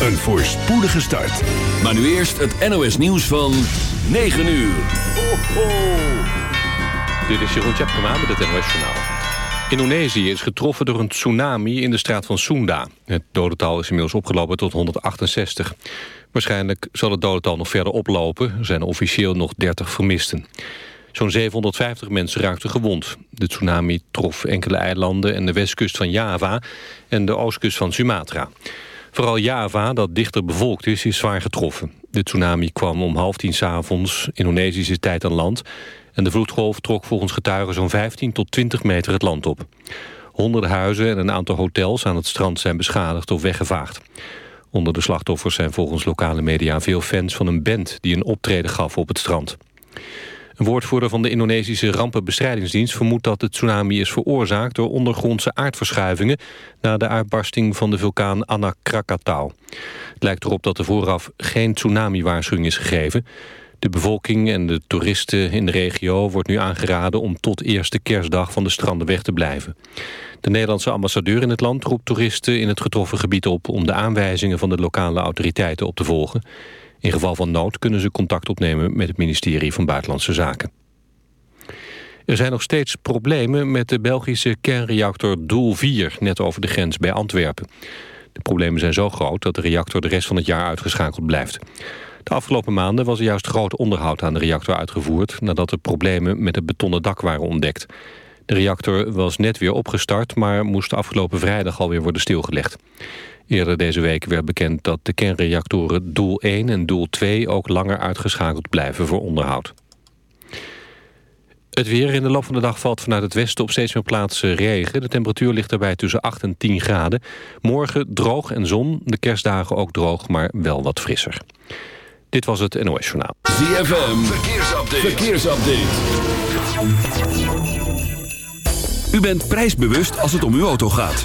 een voorspoedige start. Maar nu eerst het NOS nieuws van 9 uur. Ho. Dit is Jeroen Tjepkema met het NOS Journaal. Indonesië is getroffen door een tsunami in de straat van Sunda. Het dodental is inmiddels opgelopen tot 168. Waarschijnlijk zal het dodental nog verder oplopen. Er zijn officieel nog 30 vermisten. Zo'n 750 mensen raakten gewond. De tsunami trof enkele eilanden en de westkust van Java... en de oostkust van Sumatra. Vooral Java, dat dichter bevolkt is, is zwaar getroffen. De tsunami kwam om half tien s'avonds Indonesische tijd aan land... en de vloedgolf trok volgens getuigen zo'n 15 tot 20 meter het land op. Honderden huizen en een aantal hotels aan het strand zijn beschadigd of weggevaagd. Onder de slachtoffers zijn volgens lokale media veel fans van een band... die een optreden gaf op het strand. Een woordvoerder van de Indonesische rampenbestrijdingsdienst vermoedt dat de tsunami is veroorzaakt door ondergrondse aardverschuivingen na de uitbarsting van de vulkaan Anak Krakatau. Het lijkt erop dat er vooraf geen tsunami-waarschuwing is gegeven. De bevolking en de toeristen in de regio wordt nu aangeraden om tot eerste kerstdag van de stranden weg te blijven. De Nederlandse ambassadeur in het land roept toeristen in het getroffen gebied op om de aanwijzingen van de lokale autoriteiten op te volgen. In geval van nood kunnen ze contact opnemen met het ministerie van Buitenlandse Zaken. Er zijn nog steeds problemen met de Belgische kernreactor Doel 4... net over de grens bij Antwerpen. De problemen zijn zo groot dat de reactor de rest van het jaar uitgeschakeld blijft. De afgelopen maanden was er juist groot onderhoud aan de reactor uitgevoerd... nadat er problemen met het betonnen dak waren ontdekt. De reactor was net weer opgestart, maar moest afgelopen vrijdag alweer worden stilgelegd. Eerder deze week werd bekend dat de kernreactoren Doel 1 en Doel 2 ook langer uitgeschakeld blijven voor onderhoud. Het weer in de loop van de dag valt vanuit het westen op steeds meer plaatsen regen. De temperatuur ligt erbij tussen 8 en 10 graden. Morgen droog en zon, de kerstdagen ook droog, maar wel wat frisser. Dit was het NOS Journaal. ZFM, verkeersupdate. verkeersupdate. U bent prijsbewust als het om uw auto gaat.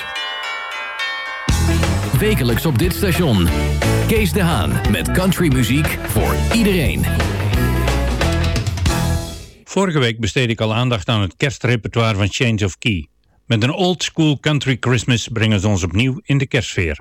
Wekelijks op dit station. Kees de Haan met countrymuziek voor iedereen. Vorige week besteed ik al aandacht aan het kerstrepertoire van Change of Key. Met een old school country Christmas brengen ze ons opnieuw in de kerstsfeer.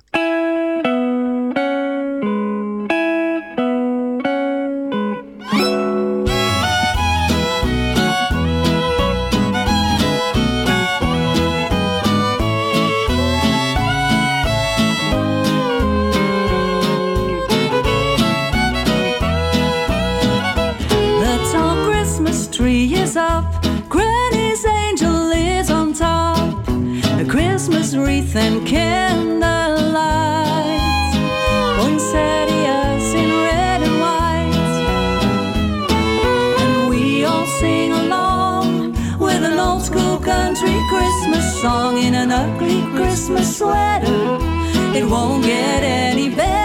An ugly Christmas sweater. It won't get any better.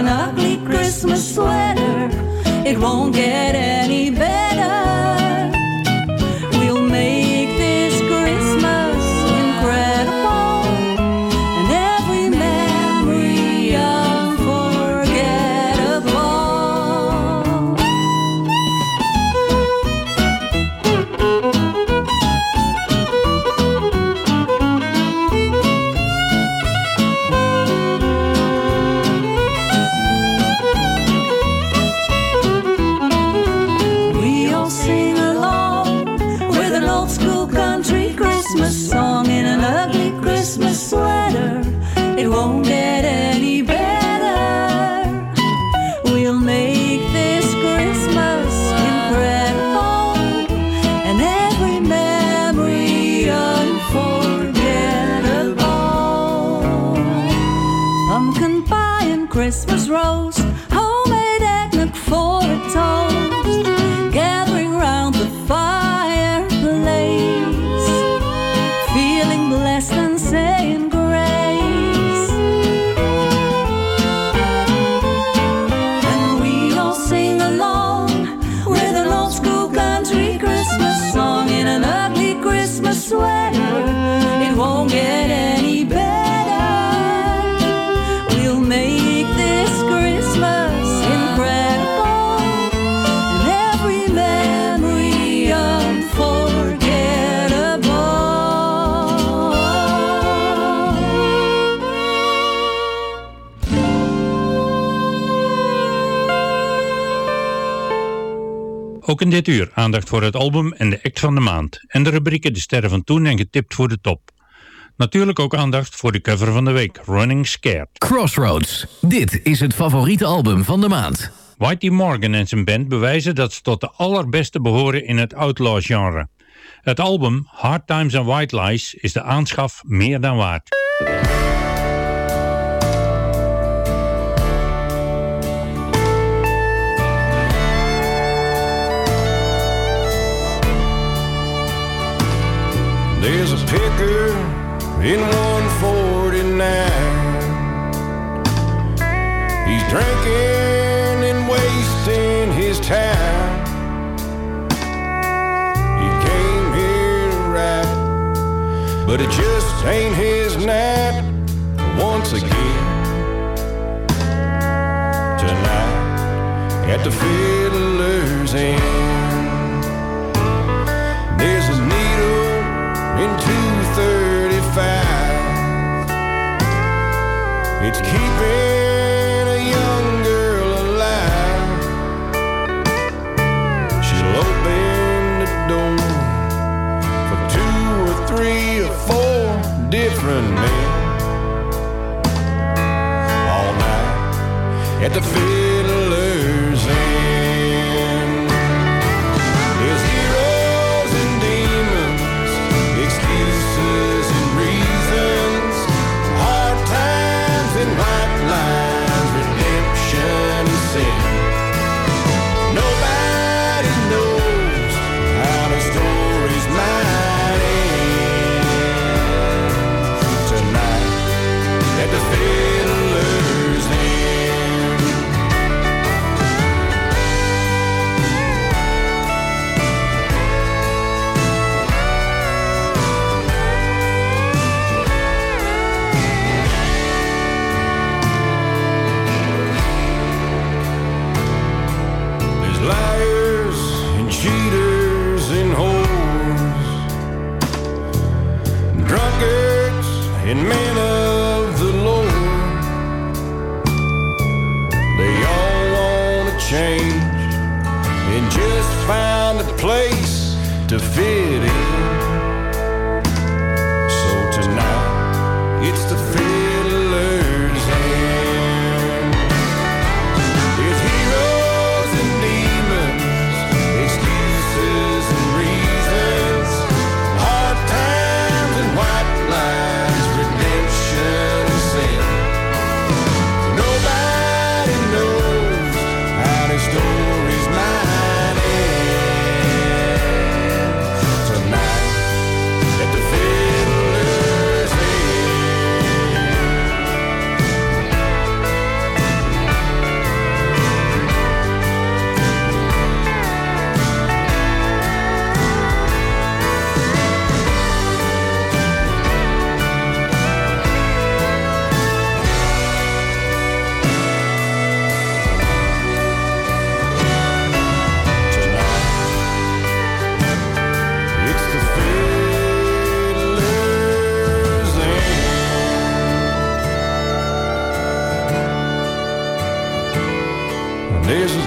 An ugly Christmas sweater. It won't get any better. Ook in dit uur aandacht voor het album en de act van de maand. En de rubrieken De Sterren van Toen en Getipt voor de Top. Natuurlijk ook aandacht voor de cover van de week, Running Scared. Crossroads. Dit is het favoriete album van de maand. Whitey Morgan en zijn band bewijzen dat ze tot de allerbeste behoren in het outlaw-genre. Het album Hard Times and White Lies is de aanschaf meer dan waard. Picker in 149. He's drinking and wasting his time. He came here to ride, but it just ain't his night once again. Tonight at the Fiddler's Inn. There's It's keeping a young girl alive. She'll open the door for two or three or four different men. All night at the Fiddler's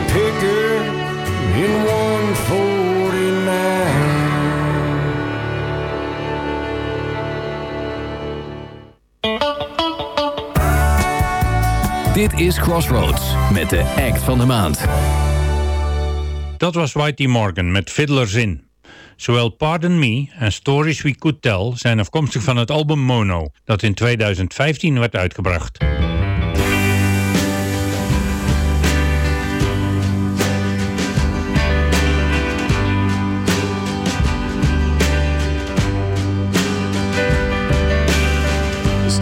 picker in 149. Dit is Crossroads met de act van de maand. Dat was Whitey Morgan met Fiddler's In. Zowel Pardon Me en Stories We Could Tell zijn afkomstig van het album Mono, dat in 2015 werd uitgebracht.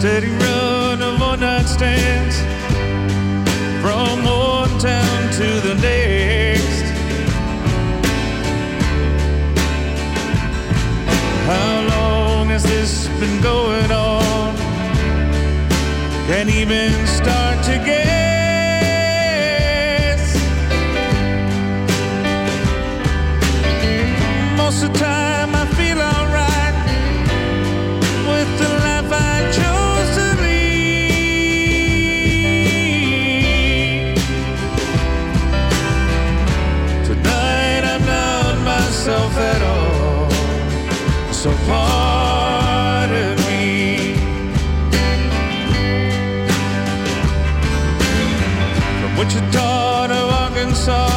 Steady run of one night stands from one town to the next. How long has this been going on? Can't even start to guess. So pardon me. From Wichita to Arkansas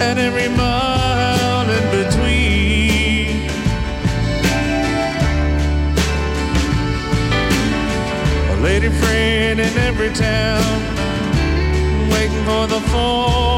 and every mile in between. A lady friend in every town, waiting for the phone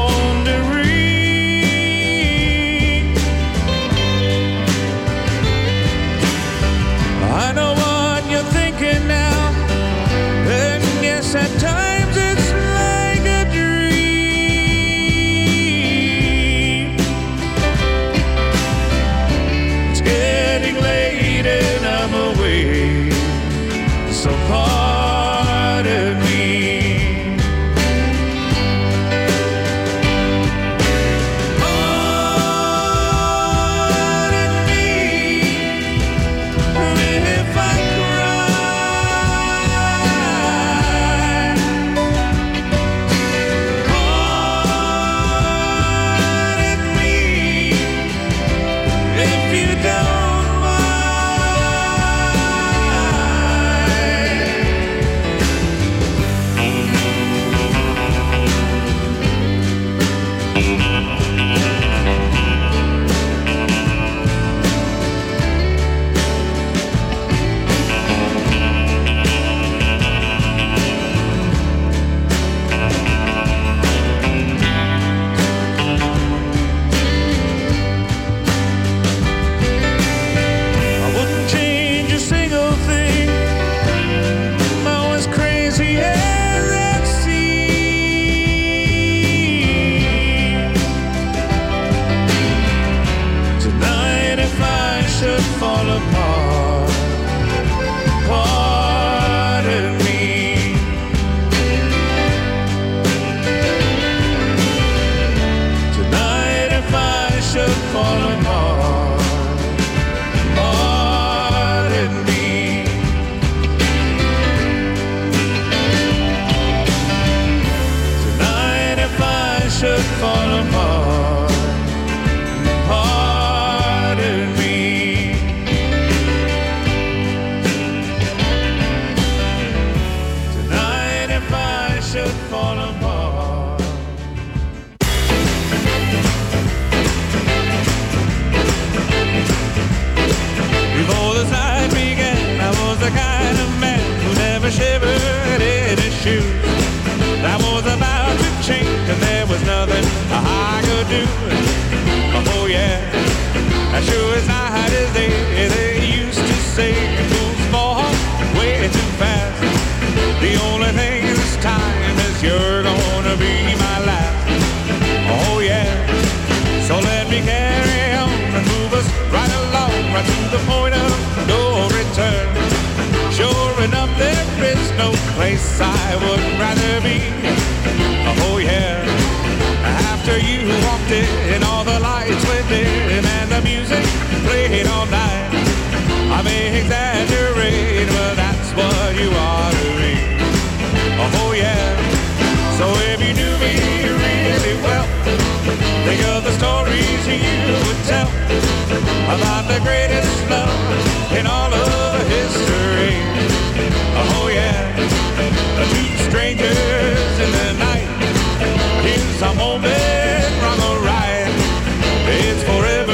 should fall apart do. Oh, oh yeah, as sure as night is day, they used to say fools fall way too fast. The only thing this time is you're gonna be my last. Oh yeah, so let me carry on and move us right along, right to the point of no return. Sure enough, there is no place I would rather be. Oh, oh yeah, after you walked in, all the lights went dim and the music played all night. I may exaggerate, but that's what you are to me. Oh yeah, so if you knew me really well, think of the stories you would tell about the greatest love in all of history. Oh yeah, two strangers in the night. Here's a moment wrong or right. It's forever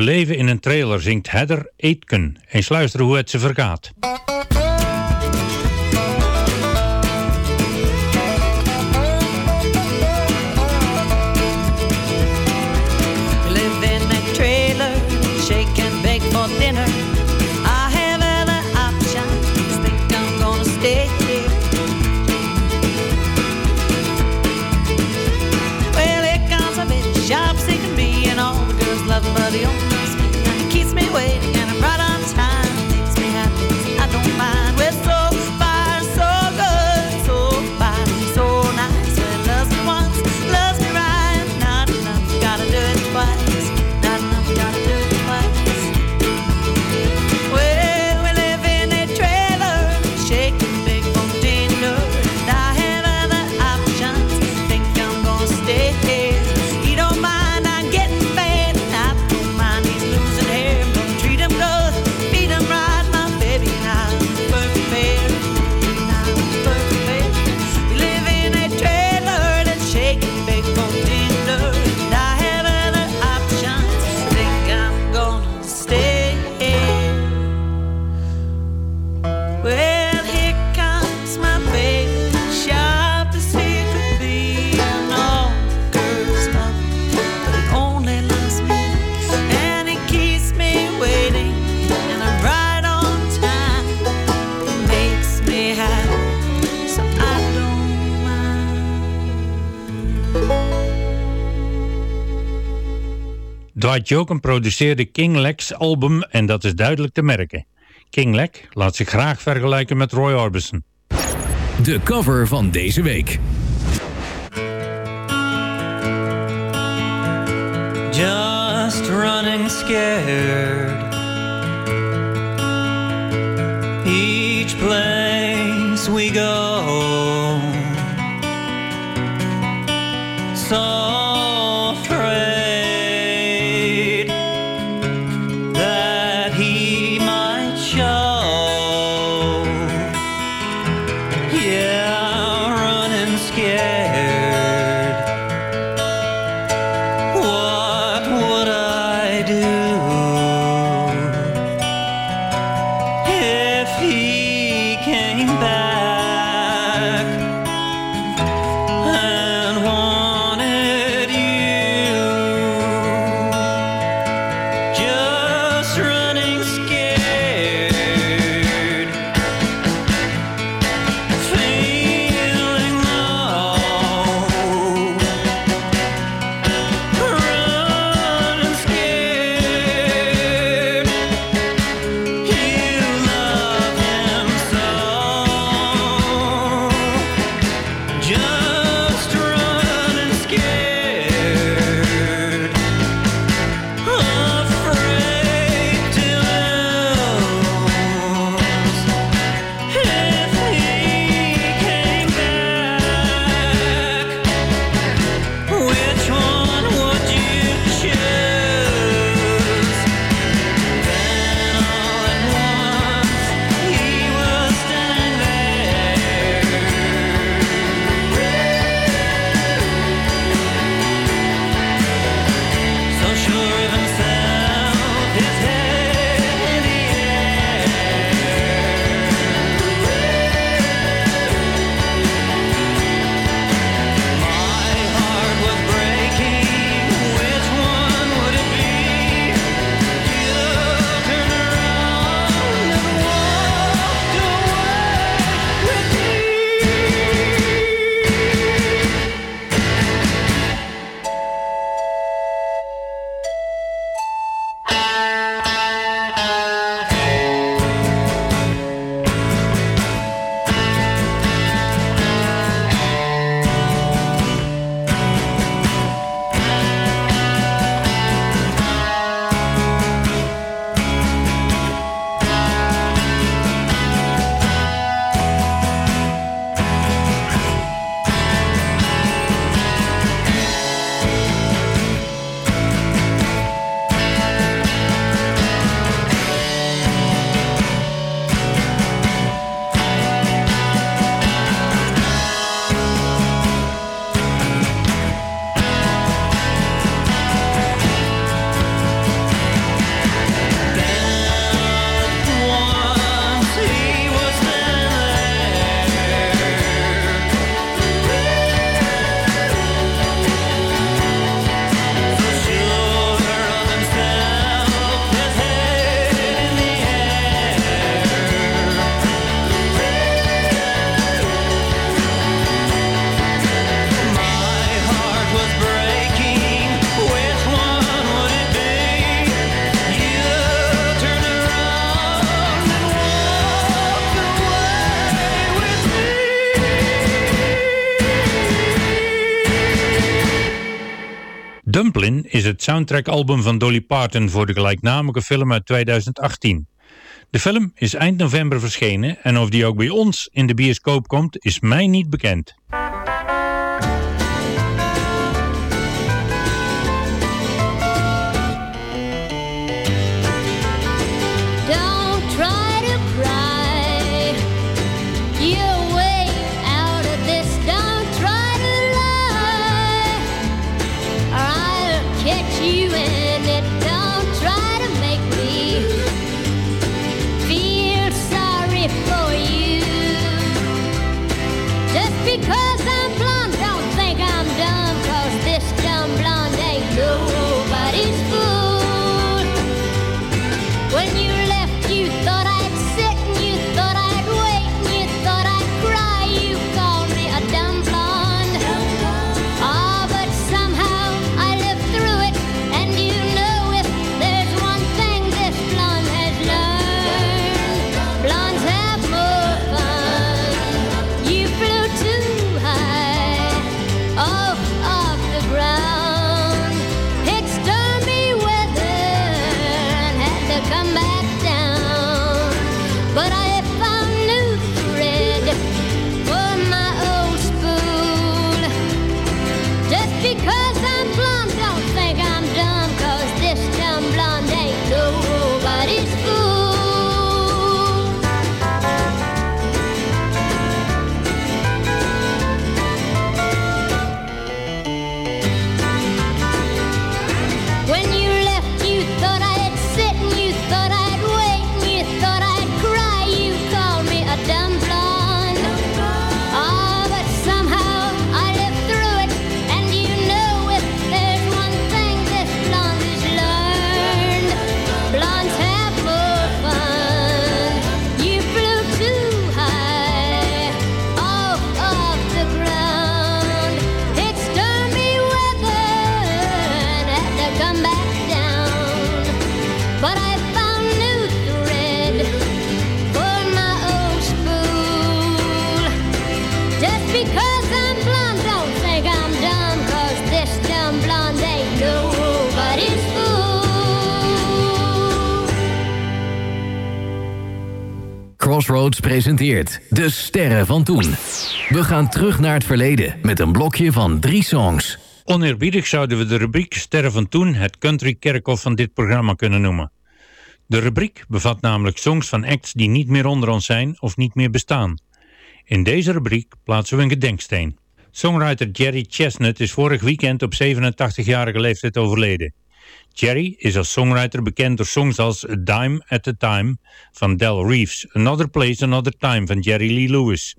We leven in een trailer, zingt Heather Aitken. Eens luisteren hoe het ze vergaat. Dwight produceerde King Lex album en dat is duidelijk te merken. King Lex laat zich graag vergelijken met Roy Orbison. De cover van deze week. Just running scared Each place we go is het soundtrackalbum van Dolly Parton voor de gelijknamige film uit 2018. De film is eind november verschenen en of die ook bij ons in de bioscoop komt is mij niet bekend. Presenteert De Sterren van Toen. We gaan terug naar het verleden met een blokje van drie songs. Oneerbiedig zouden we de rubriek Sterren van Toen het country kerkhof van dit programma kunnen noemen. De rubriek bevat namelijk songs van acts die niet meer onder ons zijn of niet meer bestaan. In deze rubriek plaatsen we een gedenksteen. Songwriter Jerry Chestnut is vorig weekend op 87-jarige leeftijd overleden. Jerry is als songwriter bekend door songs als A Dime at a Time van Del Reeves, Another Place, Another Time van Jerry Lee Lewis,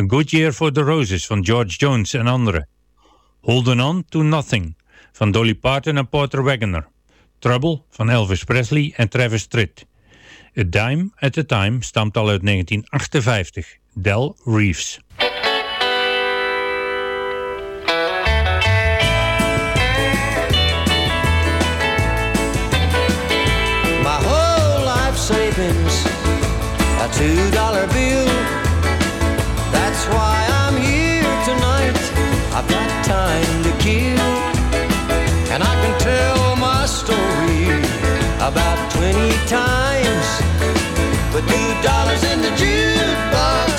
A Good Year for the Roses van George Jones en anderen, Holding On to Nothing van Dolly Parton en Porter Wagoner, Trouble van Elvis Presley en Travis Tritt. A Dime at a Time stamt al uit 1958, Del Reeves. Two dollar bill. That's why I'm here tonight. I've got time to kill, and I can tell my story about twenty times. But two dollars in the jukebox,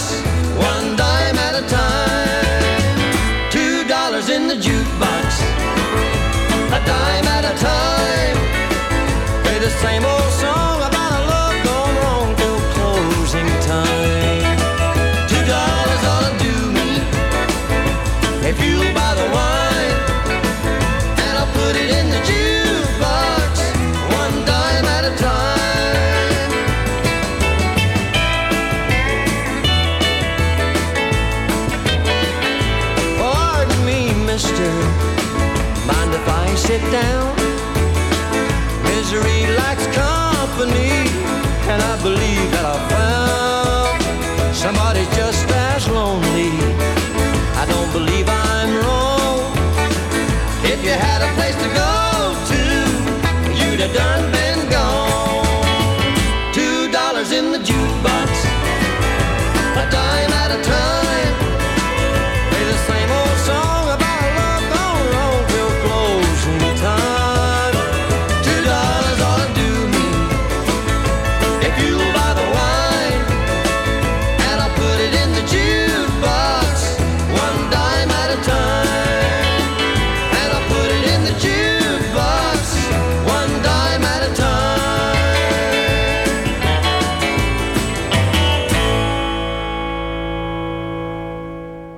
one dime at a time. Two dollars in the jukebox, a dime at a time. Play the same old song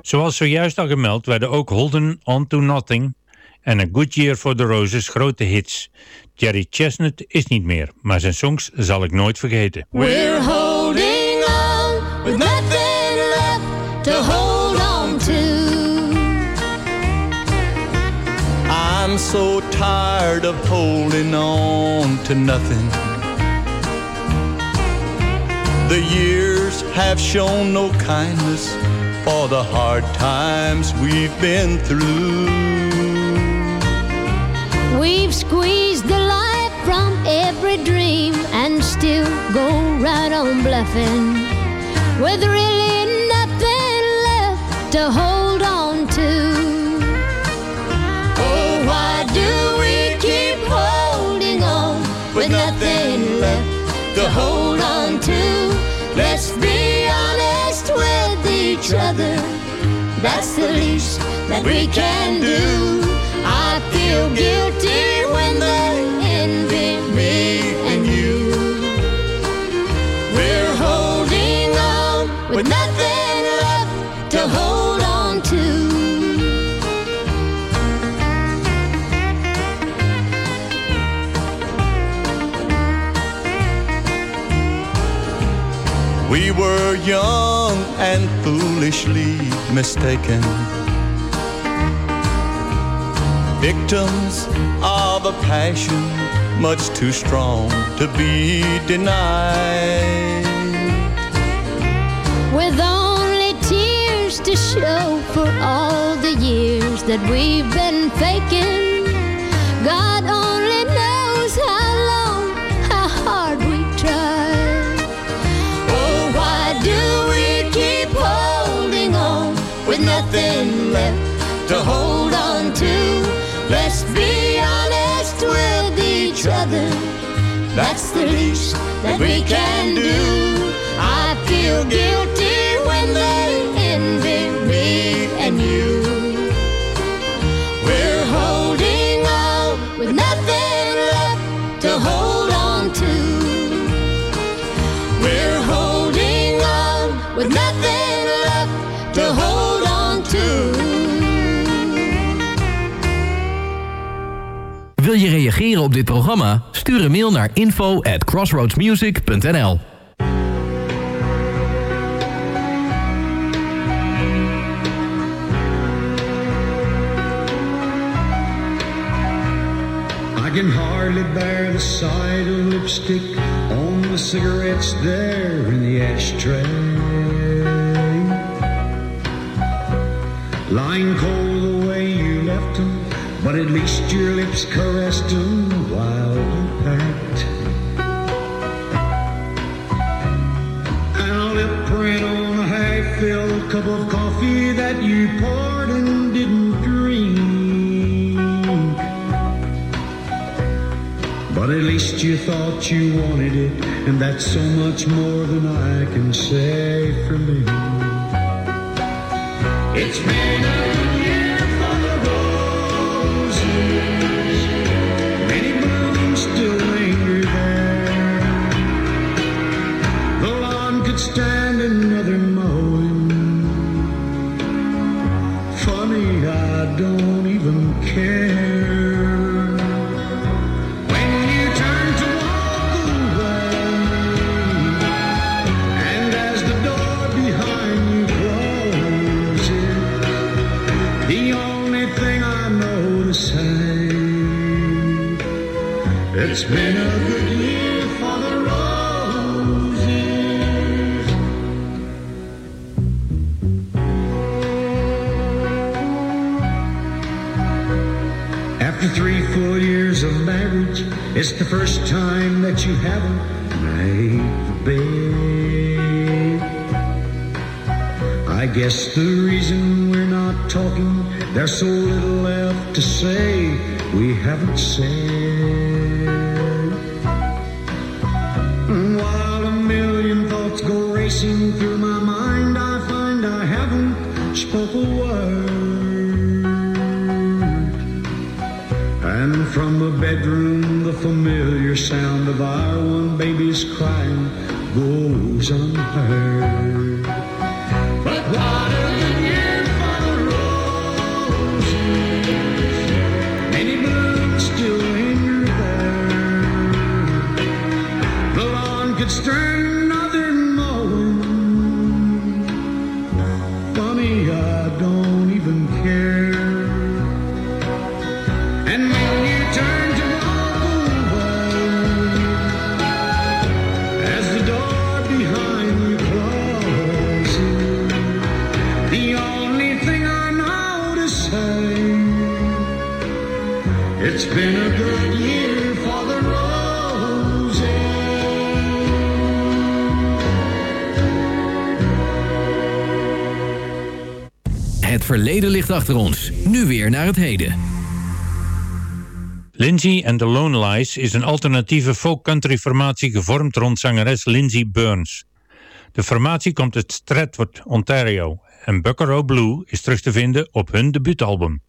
Zoals zojuist al gemeld werden ook Holden On To Nothing en A Good Year for the Roses grote hits. Jerry Chestnut is niet meer, maar zijn songs zal ik nooit vergeten. We're holding on with nothing left to hold on to. I'm so tired of holding on to nothing. The years have shown no kindness for the hard times we've been through. We've squeezed the life from every dream and still go right on bluffing with really nothing left to hold That's the least that we can do. I feel guilty when they envy me and you. We're holding on with nothing left to hold on to. We were young and foolishly mistaken. Victims of a passion much too strong to be denied. With only tears to show for all the years that we've been faking. God only knows how nothing left to hold on to. Let's be honest with each other. That's the least that we can do. I feel guilty when they Wil je reageren op dit programma? Stuur een mail naar info at crossroadsmusic.nl I can hardly bear the sight of lipstick on the cigarettes there in the ashtray. Lying cold but at least your lips caressed them while you packed. And a lip print on a half-filled cup of coffee that you poured and didn't drink. But at least you thought you wanted it, and that's so much more than I can say for me. It's been verleden ligt achter ons. Nu weer naar het heden. Lindsay and the Lone Lies is een alternatieve folk-country formatie gevormd rond zangeres Lindsay Burns. De formatie komt uit Stratford, Ontario en Buckaroo Blue is terug te vinden op hun debuutalbum.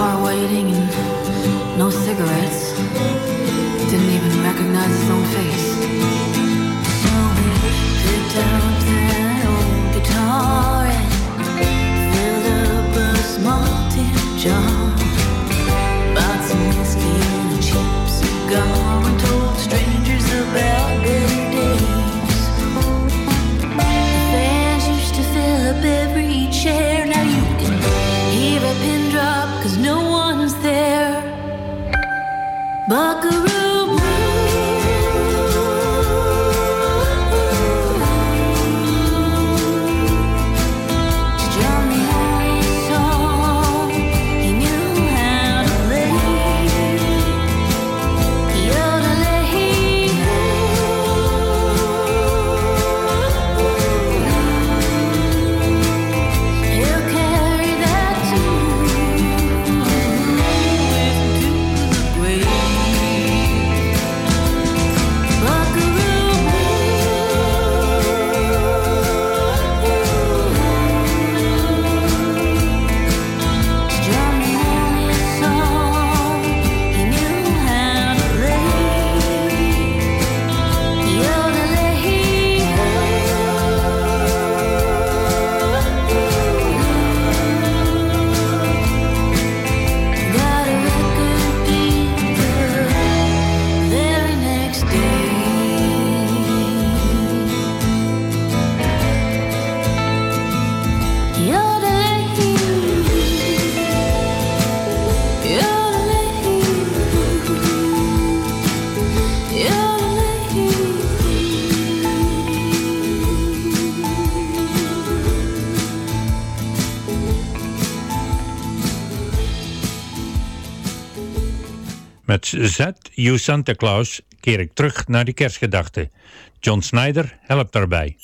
Car waiting and no cigarettes. Didn't even recognize his own face. So he picked up that old guitar and filled up a small tin jar. Met Z You Santa Claus keer ik terug naar die kerstgedachte. John Snyder helpt daarbij.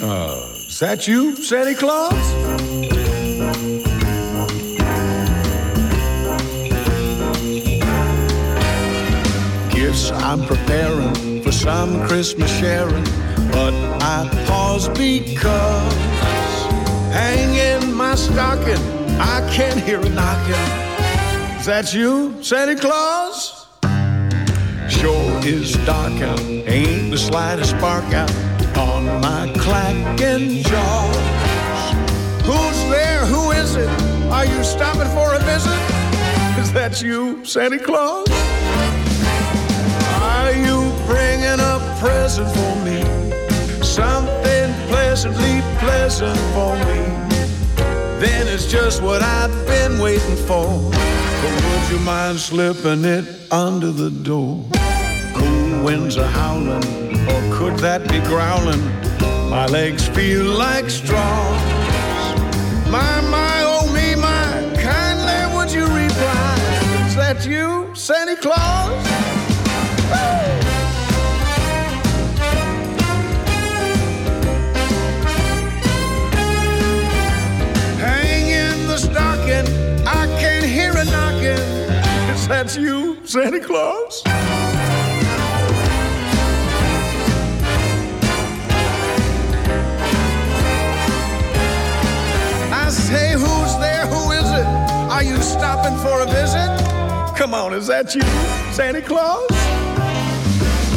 Uh, is that you, Santa Claus? Gifts I'm preparing for some Christmas sharing, but I pause because hanging my stocking, I can't hear a knocking. Is that you, Santa Claus? Sure is dark out, ain't the slightest spark out on my clacking jaws. Who's there? Who is it? Are you stopping for a visit? Is that you, Santa Claus? Are you bringing a present for me? Something pleasantly pleasant for me. Then it's just what I've been waiting for. But would you mind slipping it under the door? Cool winds are howling, or could that be growling? My legs feel like straws. My, my, oh me, my, kindly would you reply? Is that you, Santa Claus? that's you, Santa Claus? I say, who's there? Who is it? Are you stopping for a visit? Come on, is that you, Santa Claus?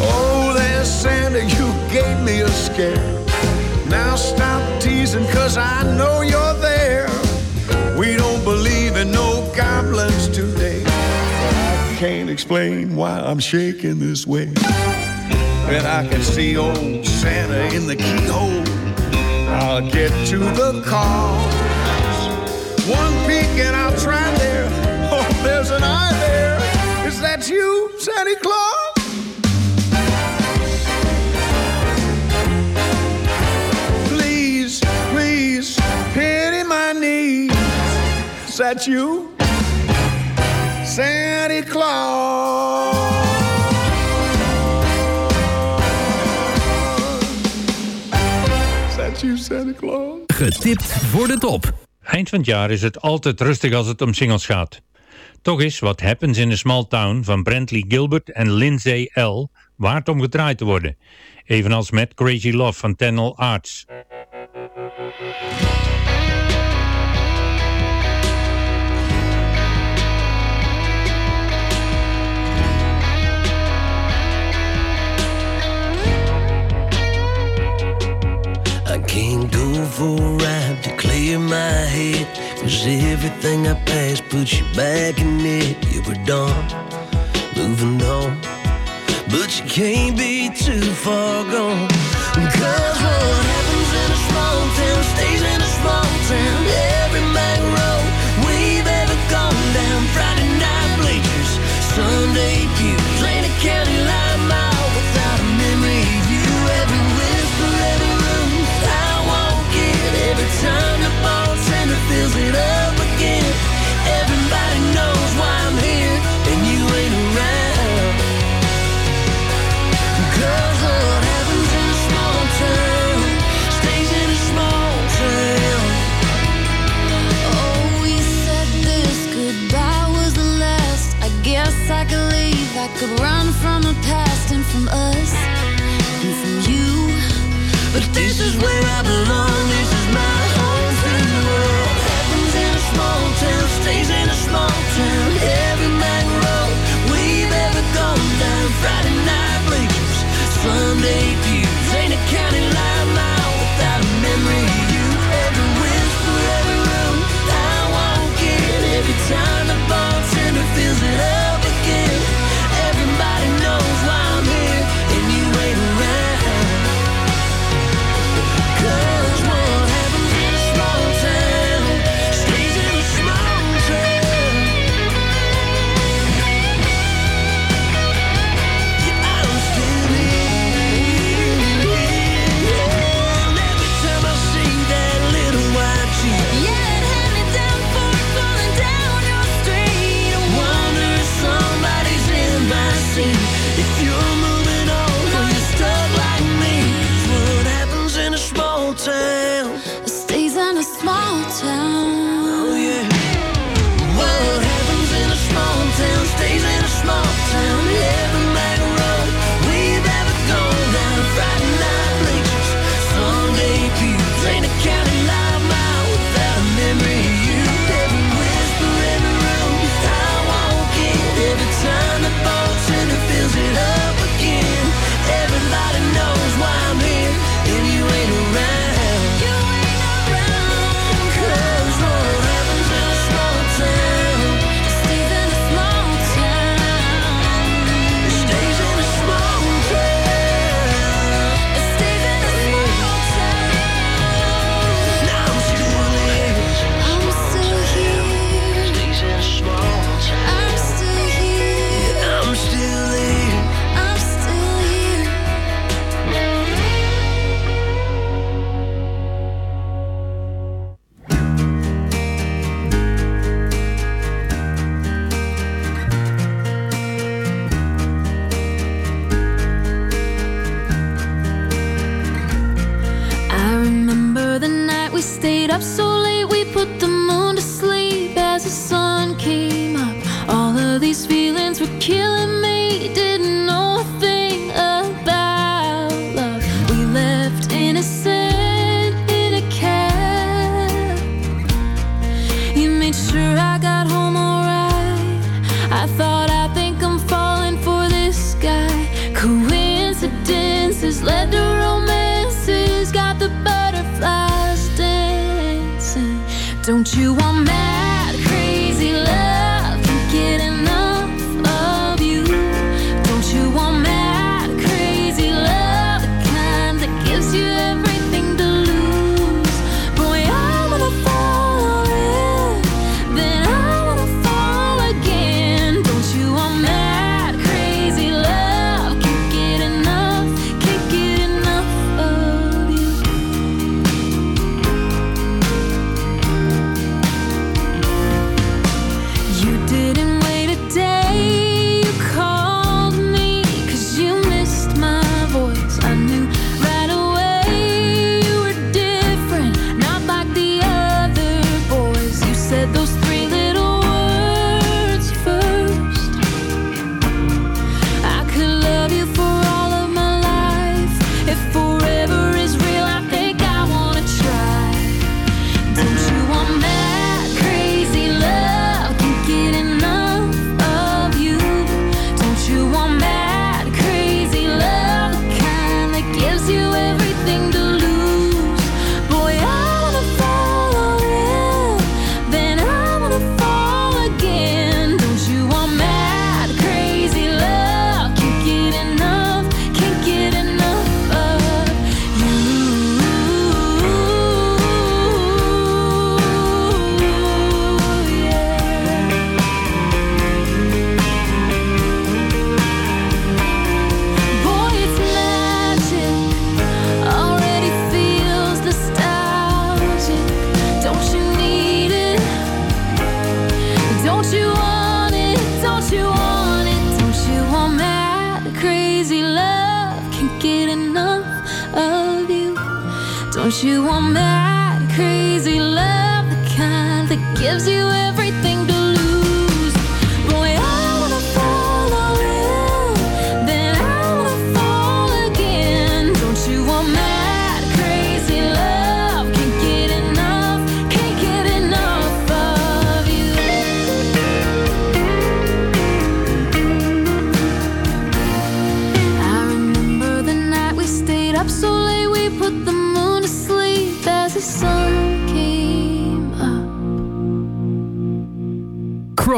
Oh, there's Santa, you gave me a scare. Now stop teasing, cause I know you're there. We don't believe in no goblins today. Can't explain why I'm shaking this way. And I can see old Santa in the keyhole. I'll get to the cars. One peek and I'll try there. Oh, there's an eye there. Is that you, Santa Claus? Please, please, pity my knees. Is that you, Santa Claus? Is that you, Santa Claus? Getipt voor de top. Eind van het jaar is het altijd rustig als het om singles gaat. Toch is What Happens in a Small Town van Brentley Gilbert en Lindsay L. waard om gedraaid te worden. Evenals met Crazy Love van Tennel Arts. Can't go for a ride to clear my head. Cause everything I pass puts you back in it. You were done, moving on. But you can't be too far gone. Cause what happens in a small town stays in a small town.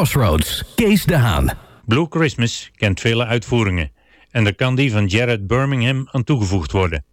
Crossroads, Kees de Haan. Blue Christmas kent vele uitvoeringen en er kan die van Jared Birmingham aan toegevoegd worden.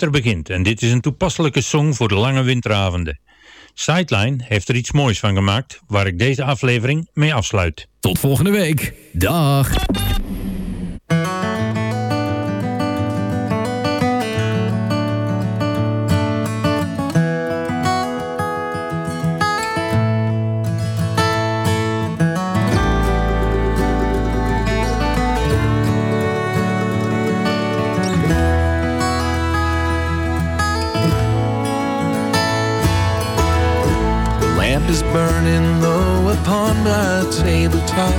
Winter begint en dit is een toepasselijke song voor de lange winteravonden. Sideline heeft er iets moois van gemaakt, waar ik deze aflevering mee afsluit. Tot volgende week. Dag. Upon my tabletop.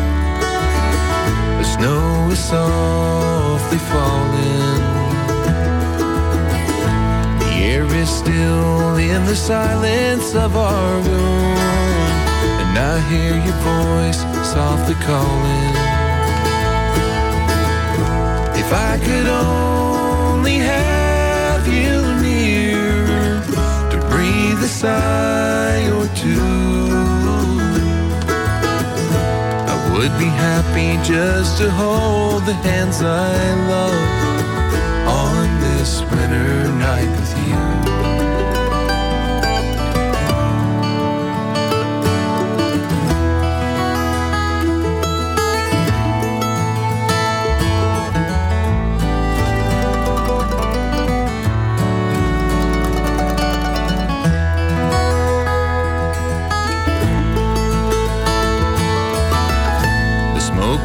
The snow is softly falling. The air is still in the silence of our room. And I hear your voice softly calling. If I could only have you near to breathe a sigh or two. Would be happy just to hold the hands I love on this winter night with you.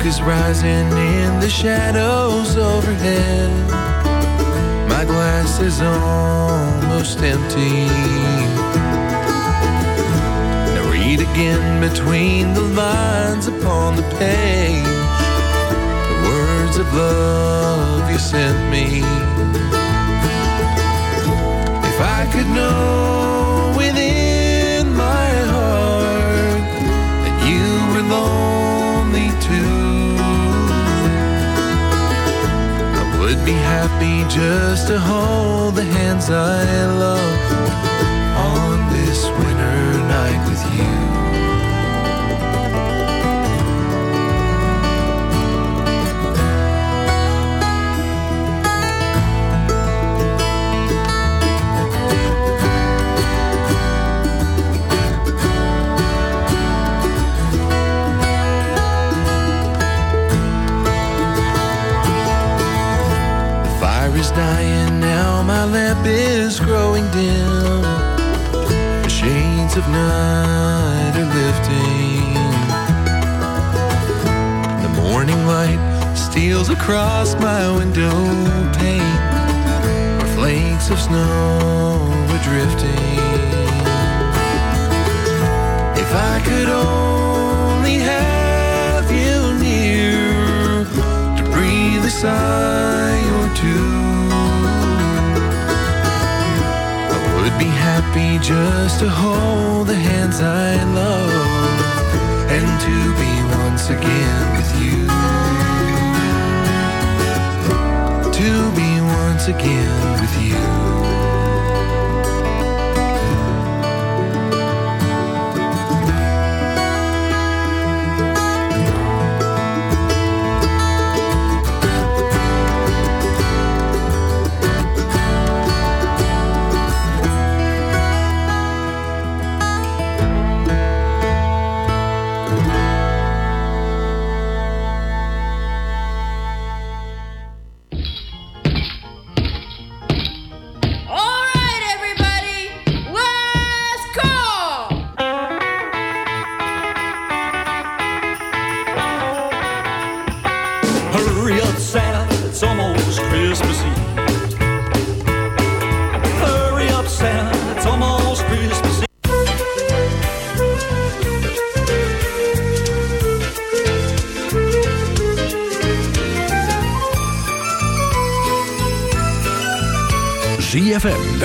Is rising in the shadows overhead. My glass is almost empty. I read again between the lines upon the page the words of love you sent me. If I could know would be happy just to hold the hands I love on this winter night with you. Is dying now, my lamp is growing dim. The shades of night are lifting. The morning light steals across my window pane, where flakes of snow are drifting. If I could only have you near to breathe a sigh or two. Be happy just to hold the hands I love and to be once again with you. To be once again with you.